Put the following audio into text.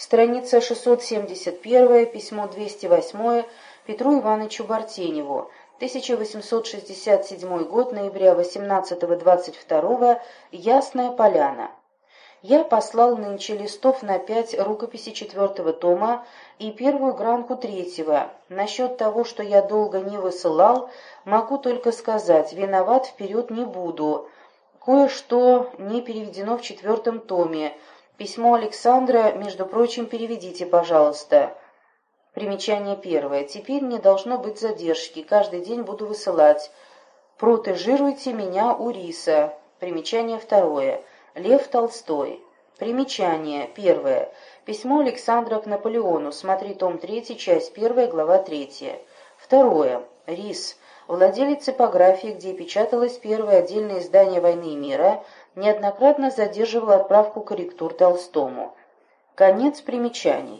Страница 671, письмо 208 Петру Ивановичу Бартеневу. 1867 год, ноября 18-22, Ясная Поляна. Я послал нынче листов на пять рукописи четвертого тома и первую гранку третьего. Насчет того, что я долго не высылал, могу только сказать, виноват вперед не буду. Кое-что не переведено в четвертом томе, Письмо Александра, между прочим, переведите, пожалуйста. Примечание первое. Теперь не должно быть задержки. Каждый день буду высылать. Протежируйте меня у риса. Примечание второе. Лев Толстой. Примечание первое. Письмо Александра к Наполеону. Смотри том 3, часть 1, глава 3. Второе. Рис. Владелец типографии, где печаталось первое отдельное издание «Войны и мира», неоднократно задерживал отправку корректур Толстому. Конец примечаний.